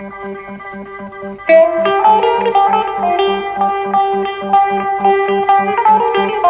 Thank you.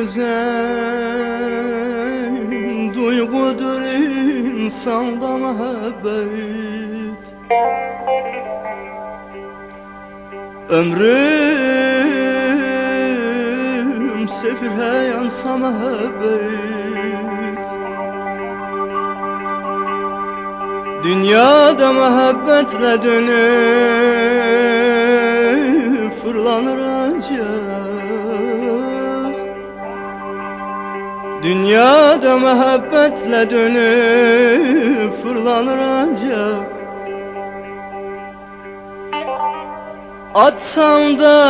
güzel duygudur insanda muhabbet Ömrüm sefir yansa muhabbet Dünyada muhabbetle dönüp fırlanır ancak Dünyada muhabbetle dönüp fırlanır ancak. Atsan da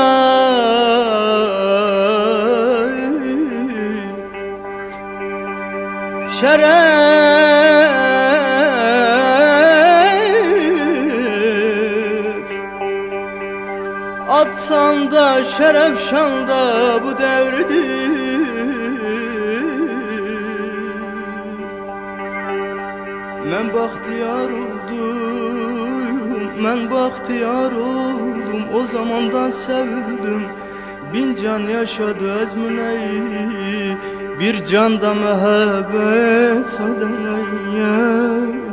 şeref Atsan da şeref şanda bu devirdir Men bahtiyar oldum, men bahtiyar oldum. O zamandan sevildim Bin can yaşadı ezmüneyi. Bir canda mehabbet adayı